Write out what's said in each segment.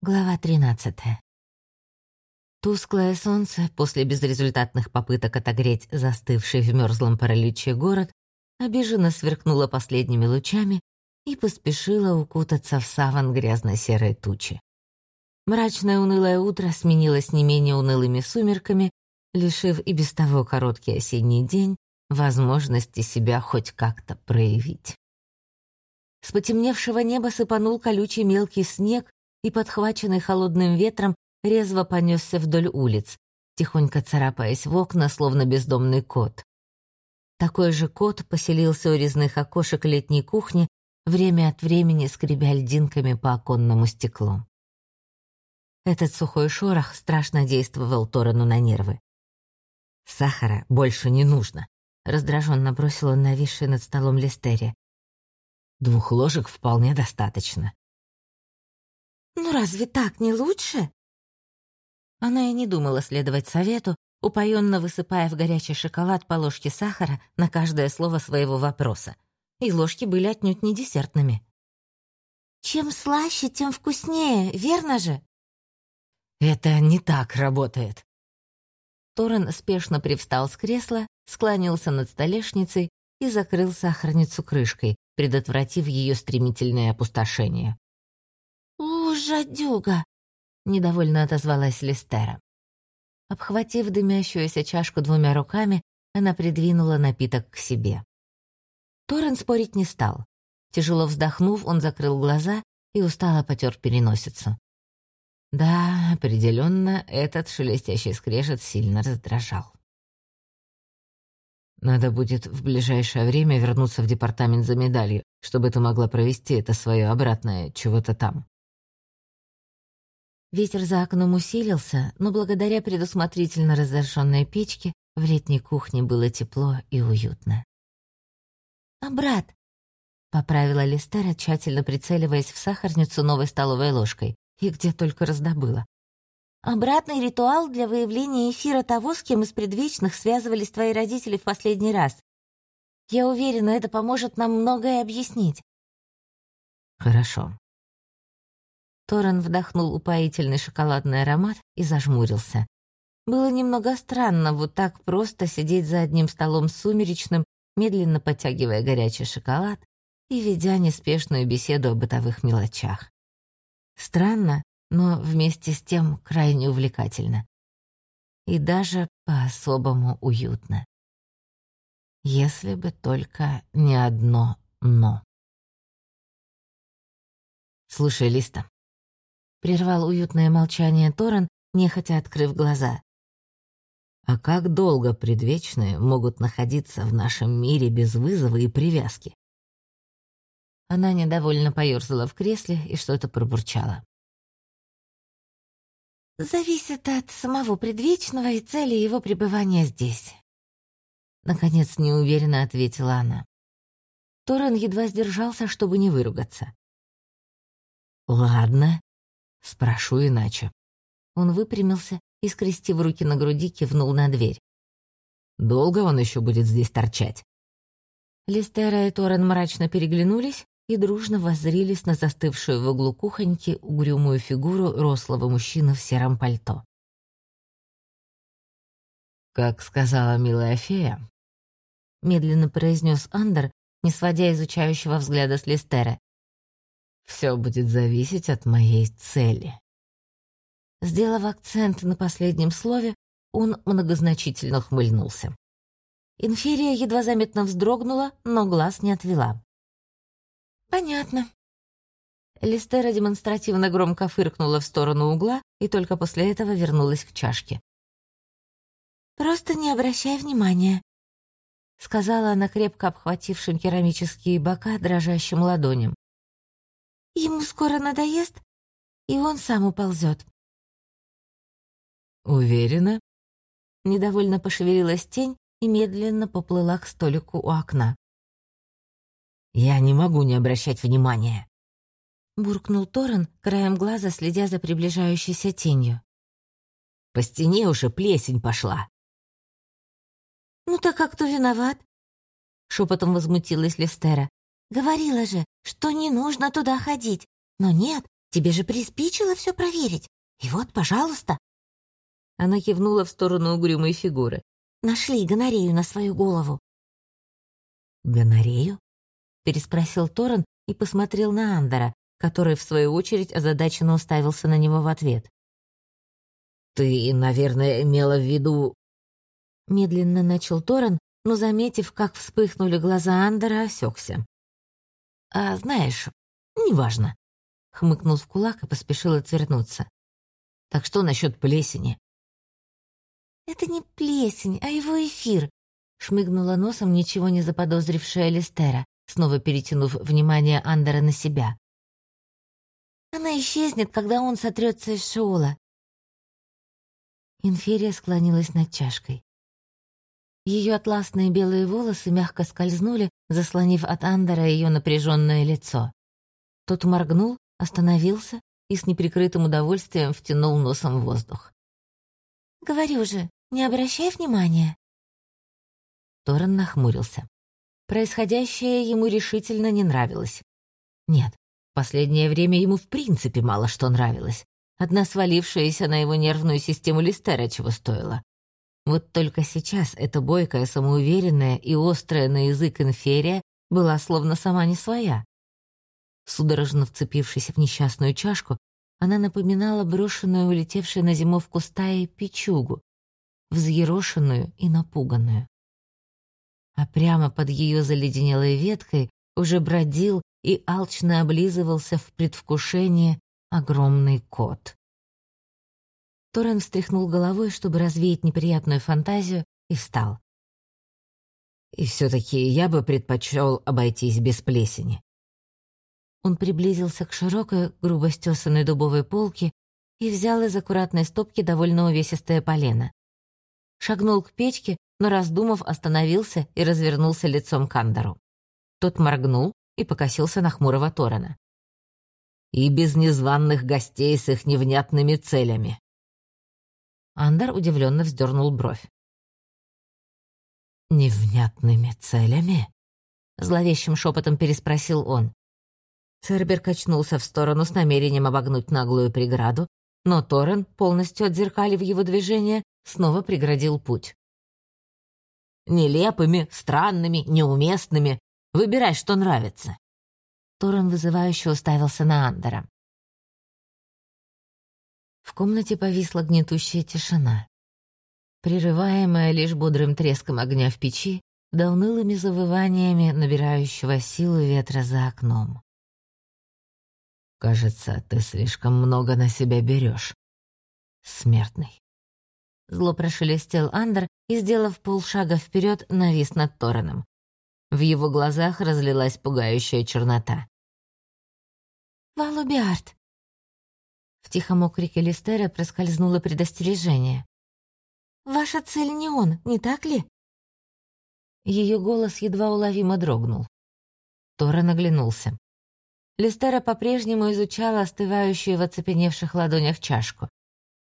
Глава 13. Тусклое солнце после безрезультатных попыток отогреть застывший в мёрзлом параличе город обиженно сверкнуло последними лучами и поспешило укутаться в саван грязно-серой тучи. Мрачное унылое утро сменилось не менее унылыми сумерками, лишив и без того короткий осенний день возможности себя хоть как-то проявить. С потемневшего неба сыпанул колючий мелкий снег, и, подхваченный холодным ветром, резво понесся вдоль улиц, тихонько царапаясь в окна, словно бездомный кот. Такой же кот поселился у резных окошек летней кухни, время от времени скребя льдинками по оконному стеклу. Этот сухой шорох страшно действовал Торану на нервы. «Сахара больше не нужно», — раздраженно бросил он нависший над столом Листерия. «Двух ложек вполне достаточно. «Ну разве так не лучше?» Она и не думала следовать совету, упоенно высыпая в горячий шоколад по ложке сахара на каждое слово своего вопроса. И ложки были отнюдь не десертными. «Чем слаще, тем вкуснее, верно же?» «Это не так работает». Торрен спешно привстал с кресла, склонился над столешницей и закрыл сахарницу крышкой, предотвратив ее стремительное опустошение. «У, жадюга!» — недовольно отозвалась Листера. Обхватив дымящуюся чашку двумя руками, она придвинула напиток к себе. Торрен спорить не стал. Тяжело вздохнув, он закрыл глаза и устало потер переносицу. Да, определенно, этот шелестящий скрежет сильно раздражал. Надо будет в ближайшее время вернуться в департамент за медалью, чтобы ты могла провести это свое обратное чего-то там. Ветер за окном усилился, но благодаря предусмотрительно разожженной печке в летней кухне было тепло и уютно. «А брат?» — поправила Листера, тщательно прицеливаясь в сахарницу новой столовой ложкой, и где только раздобыла. «Обратный ритуал для выявления эфира того, с кем из предвечных связывались твои родители в последний раз. Я уверена, это поможет нам многое объяснить». «Хорошо», Торрен вдохнул упоительный шоколадный аромат и зажмурился. Было немного странно вот так просто сидеть за одним столом сумеречным, медленно подтягивая горячий шоколад и ведя неспешную беседу о бытовых мелочах. Странно, но вместе с тем крайне увлекательно. И даже по-особому уютно. Если бы только не одно «но». «Слушай, Листа, Прервал уютное молчание Торрен, нехотя открыв глаза. А как долго предвечные могут находиться в нашем мире без вызова и привязки? Она недовольно поёрзала в кресле и что-то пробурчала. «Зависит от самого предвечного и цели его пребывания здесь», — наконец неуверенно ответила она. Торрен едва сдержался, чтобы не выругаться. «Ладно», Спрошу иначе. Он выпрямился и, скрестив руки на груди, кивнул на дверь. «Долго он еще будет здесь торчать?» Листера и Торрен мрачно переглянулись и дружно воззрились на застывшую в углу кухоньки угрюмую фигуру рослого мужчины в сером пальто. «Как сказала милая фея», — медленно произнес Андер, не сводя изучающего взгляда с Листера, все будет зависеть от моей цели. Сделав акцент на последнем слове, он многозначительно хмыльнулся. Инферия едва заметно вздрогнула, но глаз не отвела. «Понятно». Листера демонстративно громко фыркнула в сторону угла и только после этого вернулась к чашке. «Просто не обращай внимания», — сказала она, крепко обхватившим керамические бока дрожащим ладоням. Ему скоро надоест, и он сам уползет. «Уверена?» Недовольно пошевелилась тень и медленно поплыла к столику у окна. «Я не могу не обращать внимания», — буркнул Торрен, краем глаза следя за приближающейся тенью. «По стене уже плесень пошла». «Ну так как кто виноват?» — шепотом возмутилась Листера. Говорила же, что не нужно туда ходить. Но нет, Тебе же приспичило все проверить. И вот, пожалуйста». Она кивнула в сторону угрюмой фигуры. «Нашли гонорею на свою голову». «Гонорею?» — переспросил Торрен и посмотрел на Андера, который, в свою очередь, озадаченно уставился на него в ответ. «Ты, наверное, имела в виду...» Медленно начал Торрен, но, заметив, как вспыхнули глаза Андера, осекся. «А знаешь, неважно», — хмыкнул в кулак и поспешил отвернуться. «Так что насчет плесени?» «Это не плесень, а его эфир», — шмыгнула носом ничего не заподозрившая Листера, снова перетянув внимание Андера на себя. «Она исчезнет, когда он сотрется из Шиола». Инферия склонилась над чашкой. Ее атласные белые волосы мягко скользнули, заслонив от Андера ее напряженное лицо. Тот моргнул, остановился и с неприкрытым удовольствием втянул носом воздух. «Говорю же, не обращай внимания». Торрен нахмурился. Происходящее ему решительно не нравилось. Нет, в последнее время ему в принципе мало что нравилось. Одна свалившаяся на его нервную систему Листера чего стоила. Вот только сейчас эта бойкая, самоуверенная и острая на язык инферия была словно сама не своя. Судорожно вцепившись в несчастную чашку, она напоминала брошенную, улетевшую на зимовку стаи печугу, взъерошенную и напуганную. А прямо под ее заледенелой веткой уже бродил и алчно облизывался в предвкушении огромный кот. Торрен встряхнул головой, чтобы развеять неприятную фантазию, и встал. «И все-таки я бы предпочел обойтись без плесени». Он приблизился к широкой, грубо стесанной дубовой полке и взял из аккуратной стопки довольно увесистое полено. Шагнул к печке, но, раздумав, остановился и развернулся лицом к Андору. Тот моргнул и покосился на хмурого Торрена. «И без незваных гостей с их невнятными целями», Андер удивленно вздернул бровь. «Невнятными целями?» Зловещим шепотом переспросил он. Цербер качнулся в сторону с намерением обогнуть наглую преграду, но Торрен, полностью отзеркалив его движение, снова преградил путь. «Нелепыми, странными, неуместными. Выбирай, что нравится». Торрен вызывающе уставился на Андера. Комнате повисла гнетущая тишина, прерываемая лишь бодрым треском огня в печи да унылыми завываниями набирающего силу ветра за окном. «Кажется, ты слишком много на себя берешь, смертный». Зло прошелестел Андер и, сделав полшага вперед, навис над Тореном. В его глазах разлилась пугающая чернота. «Валубиард!» В тихом окрике Листера проскользнуло предостережение. «Ваша цель не он, не так ли?» Ее голос едва уловимо дрогнул. Тора наглянулся. Листера по-прежнему изучала остывающую в оцепеневших ладонях чашку.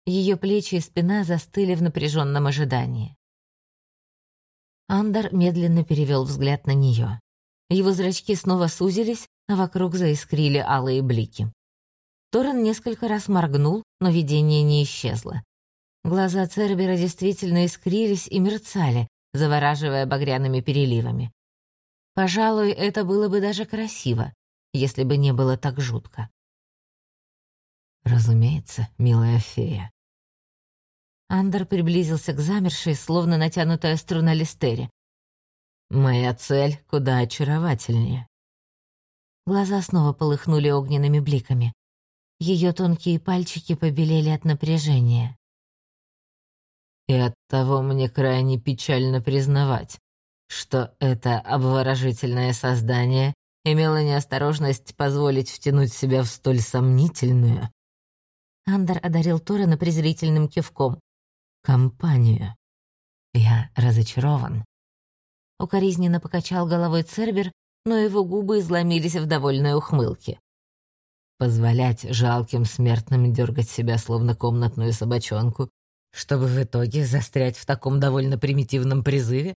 Ее плечи и спина застыли в напряженном ожидании. Андер медленно перевел взгляд на нее. Его зрачки снова сузились, а вокруг заискрили алые блики. Торрен несколько раз моргнул, но видение не исчезло. Глаза Цербера действительно искрились и мерцали, завораживая багряными переливами. Пожалуй, это было бы даже красиво, если бы не было так жутко. «Разумеется, милая фея». Андер приблизился к замершей, словно натянутая струна Листере. «Моя цель куда очаровательнее». Глаза снова полыхнули огненными бликами. Ее тонкие пальчики побелели от напряжения. И оттого мне крайне печально признавать, что это обворожительное создание имело неосторожность позволить втянуть себя в столь сомнительную. Андер одарил Торена презрительным кивком. «Компанию. Я разочарован». Укоризненно покачал головой Цербер, но его губы изломились в довольной ухмылке. Позволять жалким смертным дергать себя, словно комнатную собачонку, чтобы в итоге застрять в таком довольно примитивном призыве?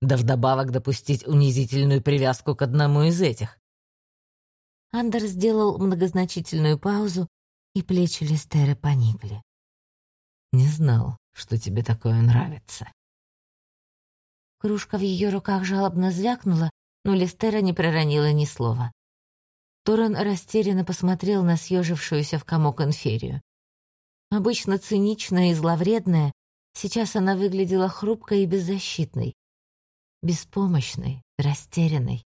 Да вдобавок допустить унизительную привязку к одному из этих. Андер сделал многозначительную паузу, и плечи Листера поникли. «Не знал, что тебе такое нравится». Кружка в ее руках жалобно звякнула, но Листера не проронила ни слова. Торрен растерянно посмотрел на съежившуюся в комок инферию. Обычно циничная и зловредная, сейчас она выглядела хрупкой и беззащитной, беспомощной, растерянной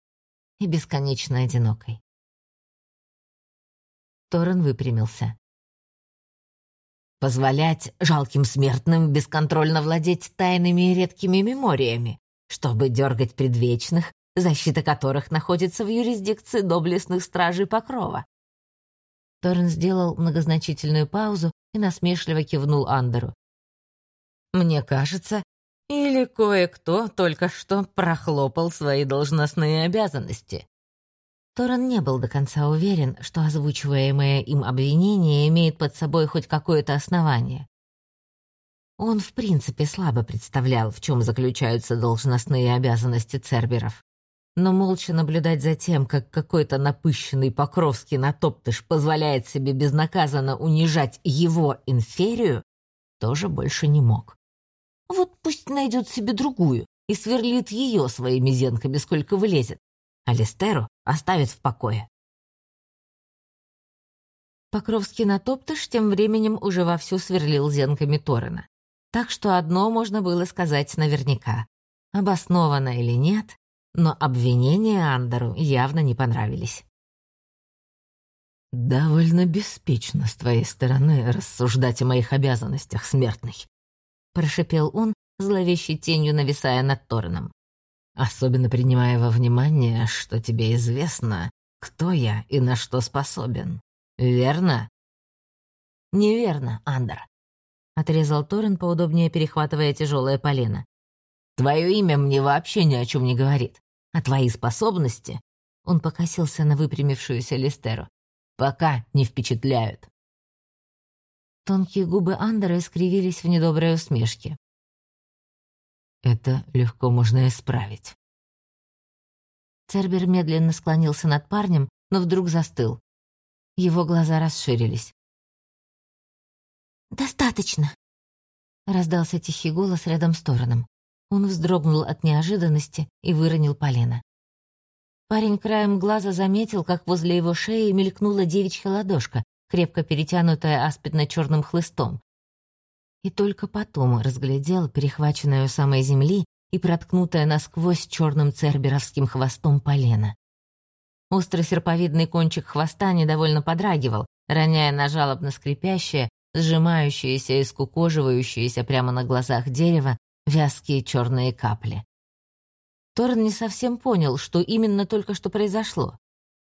и бесконечно одинокой. Торрен выпрямился. «Позволять жалким смертным бесконтрольно владеть тайными и редкими мемориями, чтобы дергать предвечных, защита которых находится в юрисдикции доблестных стражей Покрова». Торрен сделал многозначительную паузу и насмешливо кивнул Андеру. «Мне кажется, или кое-кто только что прохлопал свои должностные обязанности. Торрен не был до конца уверен, что озвучиваемое им обвинение имеет под собой хоть какое-то основание. Он в принципе слабо представлял, в чем заключаются должностные обязанности церберов. Но молча наблюдать за тем, как какой-то напыщенный Покровский натоптыш позволяет себе безнаказанно унижать его инферию, тоже больше не мог. Вот пусть найдет себе другую и сверлит ее своими зенками, сколько влезет. А Листеру оставит в покое. Покровский натоптыш тем временем уже вовсю сверлил зенками Торрена. Так что одно можно было сказать наверняка. Обоснованно или нет, но обвинения Андеру явно не понравились. «Довольно беспечно с твоей стороны рассуждать о моих обязанностях, смертный», прошипел он, зловещей тенью нависая над Торном. «Особенно принимая во внимание, что тебе известно, кто я и на что способен. Верно?» «Неверно, Андер», — отрезал Торрен, поудобнее перехватывая тяжелое полено. «Твое имя мне вообще ни о чем не говорит, а твои способности...» Он покосился на выпрямившуюся Листеру. «Пока не впечатляют». Тонкие губы Андера искривились в недоброй усмешке. «Это легко можно исправить». Цербер медленно склонился над парнем, но вдруг застыл. Его глаза расширились. «Достаточно!» Раздался тихий голос рядом с Тороном. Он вздрогнул от неожиданности и выронил полено. Парень краем глаза заметил, как возле его шеи мелькнула девичья ладошка, крепко перетянутая аспидно-черным хлыстом. И только потом разглядел перехваченную самой земли и проткнутая насквозь черным церберовским хвостом полено. Острый серповидный кончик хвоста недовольно подрагивал, роняя на жалобно скрипящее, сжимающееся и скукоживающееся прямо на глазах дерева вязкие черные капли. Торн не совсем понял, что именно только что произошло,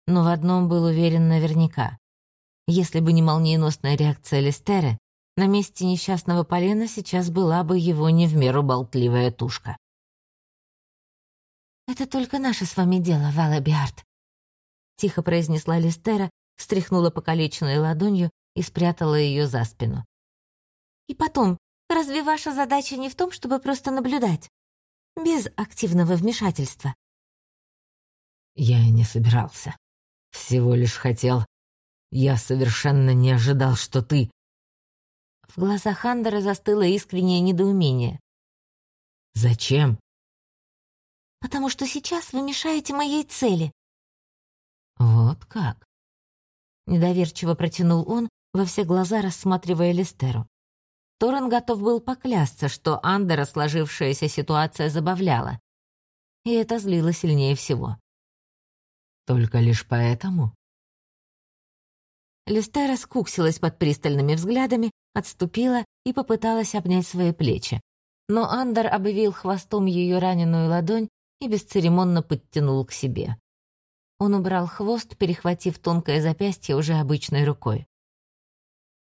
но в одном был уверен наверняка. Если бы не молниеносная реакция Листеры, на месте несчастного полена сейчас была бы его не в меру болтливая тушка. «Это только наше с вами дело, Вала Биард», — тихо произнесла Листера, встряхнула покалеченной ладонью и спрятала ее за спину. «И потом, разве ваша задача не в том, чтобы просто наблюдать? Без активного вмешательства?» «Я и не собирался. Всего лишь хотел я совершенно не ожидал, что ты...» В глазах Андера застыло искреннее недоумение. «Зачем?» «Потому что сейчас вы мешаете моей цели». «Вот как?» Недоверчиво протянул он, во все глаза рассматривая Листеру. Торрен готов был поклясться, что Андера сложившаяся ситуация забавляла. И это злило сильнее всего. «Только лишь поэтому?» Листера скуксилась под пристальными взглядами, отступила и попыталась обнять свои плечи. Но Андер обвил хвостом ее раненую ладонь и бесцеремонно подтянул к себе. Он убрал хвост, перехватив тонкое запястье уже обычной рукой.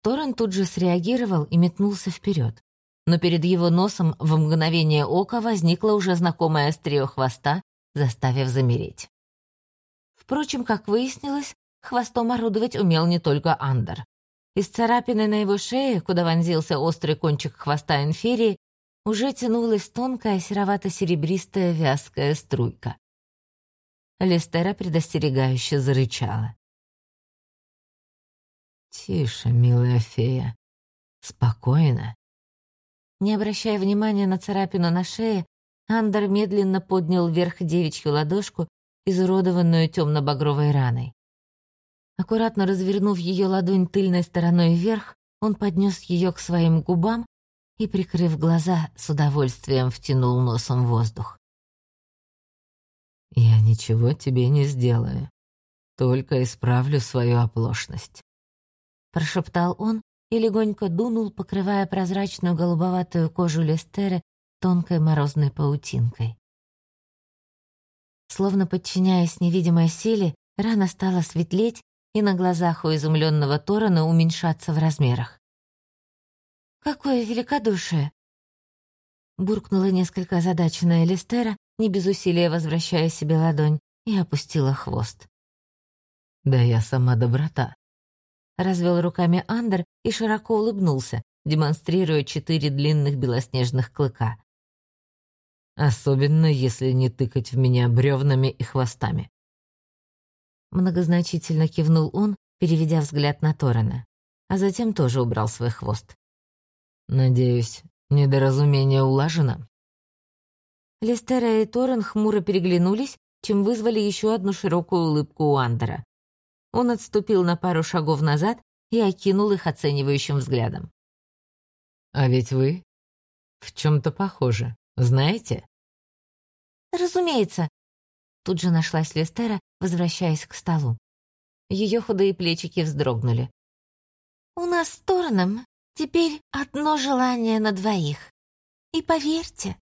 Торрен тут же среагировал и метнулся вперед. Но перед его носом в мгновение ока возникло уже знакомое острие хвоста, заставив замереть. Впрочем, как выяснилось, Хвостом орудовать умел не только Андер. Из царапины на его шее, куда вонзился острый кончик хвоста инферии, уже тянулась тонкая серовато-серебристая вязкая струйка. Листера предостерегающе зарычала. «Тише, милая фея. Спокойно». Не обращая внимания на царапину на шее, Андер медленно поднял вверх девичью ладошку, изуродованную темно-багровой раной. Аккуратно развернув ее ладонь тыльной стороной вверх, он поднес ее к своим губам и, прикрыв глаза, с удовольствием втянул носом воздух. «Я ничего тебе не сделаю, только исправлю свою оплошность», — прошептал он и легонько дунул, покрывая прозрачную голубоватую кожу Лестеры тонкой морозной паутинкой. Словно подчиняясь невидимой силе, рана стала светлеть и на глазах у изумленного Торана уменьшаться в размерах. «Какое великодушие!» Буркнула несколько озадаченная Листера, не без усилия возвращая себе ладонь, и опустила хвост. «Да я сама доброта», — развел руками Андер и широко улыбнулся, демонстрируя четыре длинных белоснежных клыка. «Особенно, если не тыкать в меня бревнами и хвостами». Многозначительно кивнул он, переведя взгляд на Торана, а затем тоже убрал свой хвост. «Надеюсь, недоразумение улажено?» Лестера и Торрен хмуро переглянулись, чем вызвали еще одну широкую улыбку у Андера. Он отступил на пару шагов назад и окинул их оценивающим взглядом. «А ведь вы в чем-то похожи, знаете?» «Разумеется», — тут же нашлась Лестера, возвращаясь к столу. Ее худые плечики вздрогнули. «У нас с Торреном теперь одно желание на двоих. И поверьте,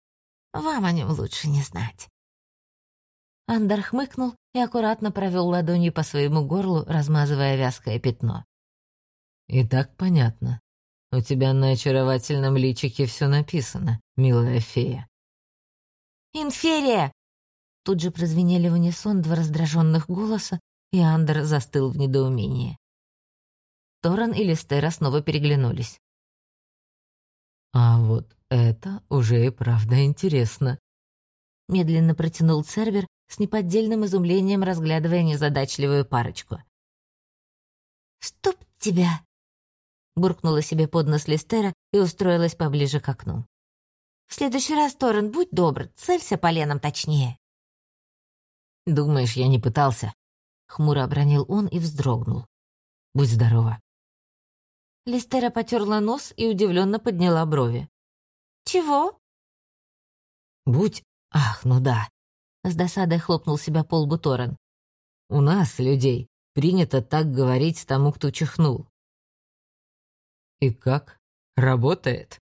вам о нем лучше не знать». Андер хмыкнул и аккуратно провел ладонью по своему горлу, размазывая вязкое пятно. «И так понятно. У тебя на очаровательном личике все написано, милая фея». «Инферия!» Тут же прозвенели в унисон два раздраженных голоса, и Андер застыл в недоумении. Торан и Листера снова переглянулись. «А вот это уже и правда интересно», — медленно протянул Цербер с неподдельным изумлением, разглядывая незадачливую парочку. «Чтоб тебя!» — буркнула себе под нос Листера и устроилась поближе к окну. «В следующий раз, Торрен, будь добр, целься поленом точнее». «Думаешь, я не пытался?» — хмуро обронил он и вздрогнул. «Будь здорова». Листера потерла нос и удивленно подняла брови. «Чего?» «Будь... Ах, ну да!» С досадой хлопнул себя по лбу Торрен. «У нас, людей, принято так говорить тому, кто чихнул». «И как? Работает?»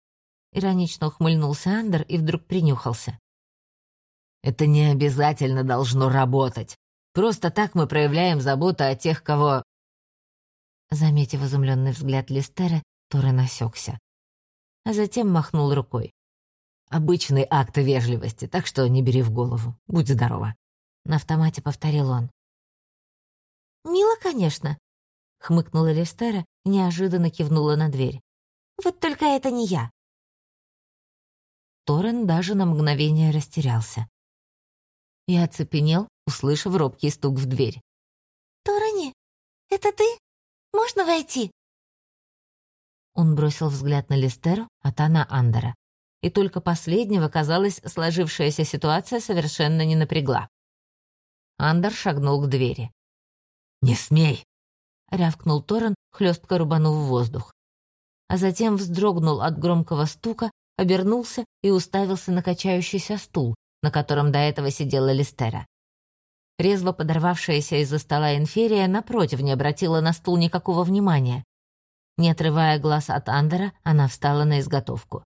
Иронично ухмыльнулся Андер и вдруг принюхался. «Это не обязательно должно работать. Просто так мы проявляем заботу о тех, кого...» Заметив изумленный взгляд Листера, Торрен осекся а затем махнул рукой. «Обычный акт вежливости, так что не бери в голову. Будь здорова». На автомате повторил он. «Мило, конечно», — хмыкнула Листера и неожиданно кивнула на дверь. «Вот только это не я». Торрен даже на мгновение растерялся. И оцепенел, услышав робкий стук в дверь. «Торрени, это ты? Можно войти?» Он бросил взгляд на Листеру, а та на Андера. И только последнего, казалось, сложившаяся ситуация совершенно не напрягла. Андер шагнул к двери. «Не смей!» — рявкнул Торрен, хлестко рубанув в воздух. А затем вздрогнул от громкого стука, обернулся и уставился на качающийся стул, на котором до этого сидела Листера. Резво подорвавшаяся из-за стола инферия напротив не обратила на стул никакого внимания. Не отрывая глаз от Андера, она встала на изготовку.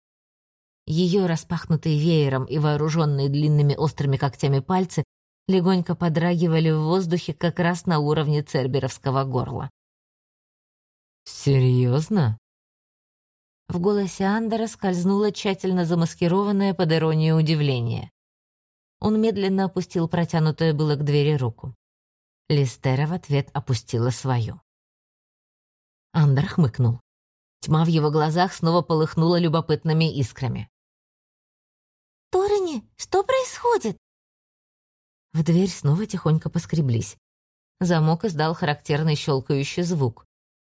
Ее распахнутые веером и вооруженные длинными острыми когтями пальцы легонько подрагивали в воздухе как раз на уровне церберовского горла. «Серьезно?» В голосе Андера скользнуло тщательно замаскированное под иронию удивление. Он медленно опустил протянутую было к двери руку. Листера в ответ опустила свою. Андер хмыкнул. Тьма в его глазах снова полыхнула любопытными искрами. «Торрени, что происходит?» В дверь снова тихонько поскреблись. Замок издал характерный щелкающий звук.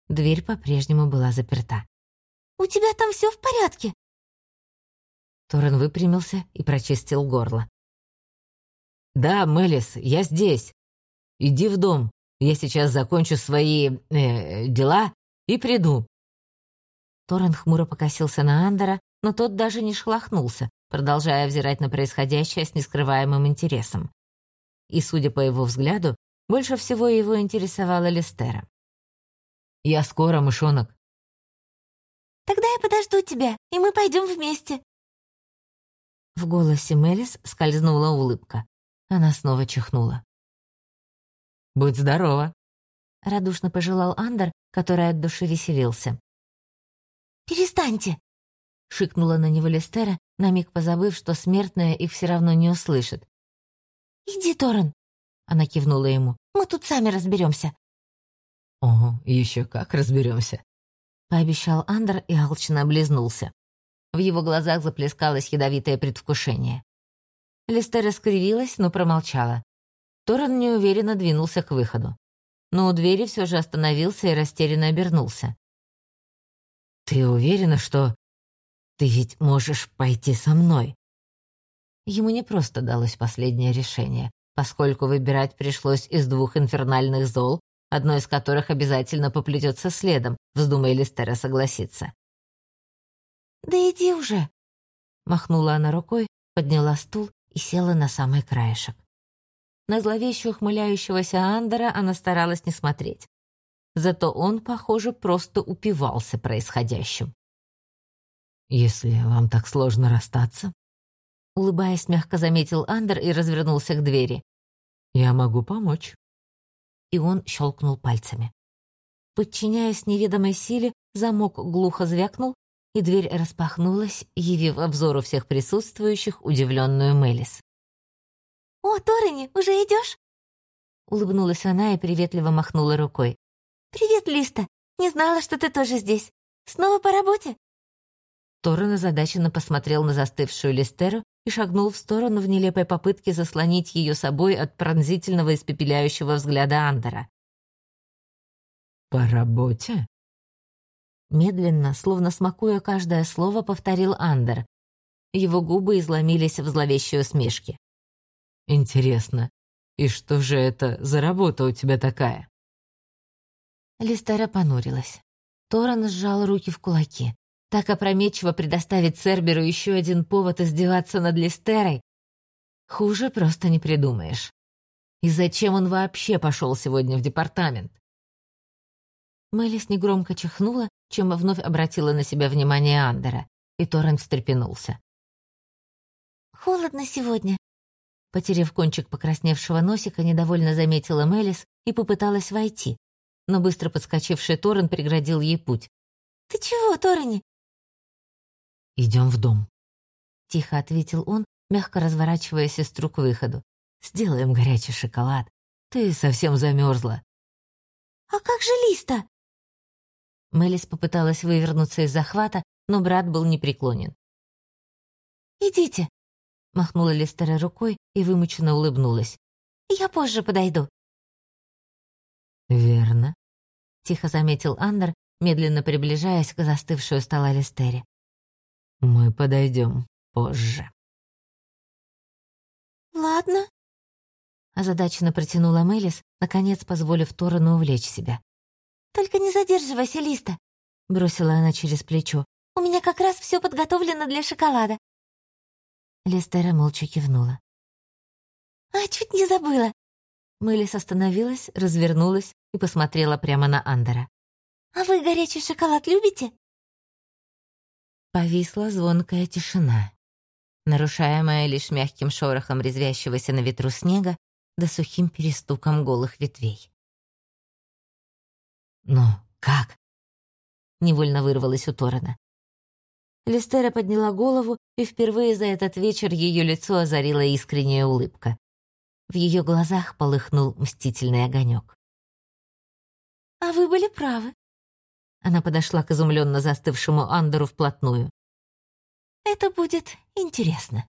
Дверь по-прежнему была заперта. «У тебя там все в порядке?» Торрен выпрямился и прочистил горло. «Да, Мелис, я здесь. Иди в дом. Я сейчас закончу свои... Э, дела и приду». Торрен хмуро покосился на Андера, но тот даже не шелохнулся, продолжая взирать на происходящее с нескрываемым интересом. И, судя по его взгляду, больше всего его интересовала Листера. «Я скоро, мышонок». «Тогда я подожду тебя, и мы пойдем вместе», в голосе Мелис скользнула улыбка. Она снова чихнула. «Будь здорова!» — радушно пожелал Андер, который от души веселился. «Перестаньте!» — шикнула на него Листера, на миг позабыв, что смертная их все равно не услышит. «Иди, Торрен!» — она кивнула ему. «Мы тут сами разберемся. «Ого, еще как разберемся!» — пообещал Андер и алчно облизнулся. В его глазах заплескалось ядовитое предвкушение. Листера скривилась, но промолчала. Торрен неуверенно двинулся к выходу. Но у двери все же остановился и растерянно обернулся. «Ты уверена, что... Ты ведь можешь пойти со мной?» Ему не просто далось последнее решение, поскольку выбирать пришлось из двух инфернальных зол, одно из которых обязательно поплетется следом, вздумая Листера согласиться. «Да иди уже!» Махнула она рукой, подняла стул и села на самый краешек. На зловеще ухмыляющегося Андера она старалась не смотреть. Зато он, похоже, просто упивался происходящим. «Если вам так сложно расстаться...» Улыбаясь, мягко заметил Андер и развернулся к двери. «Я могу помочь». И он щелкнул пальцами. Подчиняясь неведомой силе, замок глухо звякнул, и дверь распахнулась, явив обзору всех присутствующих удивленную Мелис. «О, Торрени, уже идешь? Улыбнулась она и приветливо махнула рукой. «Привет, Листа! Не знала, что ты тоже здесь. Снова по работе?» Торрен озадаченно посмотрел на застывшую Листеру и шагнул в сторону в нелепой попытке заслонить ее собой от пронзительного испепеляющего взгляда Андера. «По работе?» Медленно, словно смакуя каждое слово, повторил Андер. Его губы изломились в зловещей усмешке. «Интересно, и что же это за работа у тебя такая?» Листера понурилась. Торан сжал руки в кулаки. Так опрометчиво предоставить Церберу еще один повод издеваться над Листерой. Хуже просто не придумаешь. И зачем он вообще пошел сегодня в департамент? Мэлис негромко чихнула, чем вновь обратила на себя внимание Андера, и Торрен встрепенулся. «Холодно сегодня», Потерев кончик покрасневшего носика, недовольно заметила Мелис и попыталась войти, но быстро подскочивший Торрен преградил ей путь. «Ты чего, Торрени?» «Идем в дом», — тихо ответил он, мягко разворачивая сестру к выходу. «Сделаем горячий шоколад. Ты совсем замерзла». «А как же Листа?» Мелис попыталась вывернуться из захвата, но брат был непреклонен. «Идите», — махнула Листера рукой и вымученно улыбнулась. «Я позже подойду». «Верно», — тихо заметил Андер, медленно приближаясь к застывшую стола Листере. «Мы подойдем позже». «Ладно», — озадаченно протянула Мелис, наконец позволив Торану увлечь себя. «Только не задерживайся, Листа», — бросила она через плечо. «У меня как раз все подготовлено для шоколада». Листера молча кивнула. «А, чуть не забыла». Мэлис остановилась, развернулась и посмотрела прямо на Андера. «А вы горячий шоколад любите?» Повисла звонкая тишина, нарушаемая лишь мягким шорохом резвящегося на ветру снега да сухим перестуком голых ветвей. «Ну, как?» Невольно вырвалась у Торана. Листера подняла голову, и впервые за этот вечер ее лицо озарила искренняя улыбка. В ее глазах полыхнул мстительный огонек. «А вы были правы». Она подошла к изумленно застывшему Андеру вплотную. «Это будет интересно».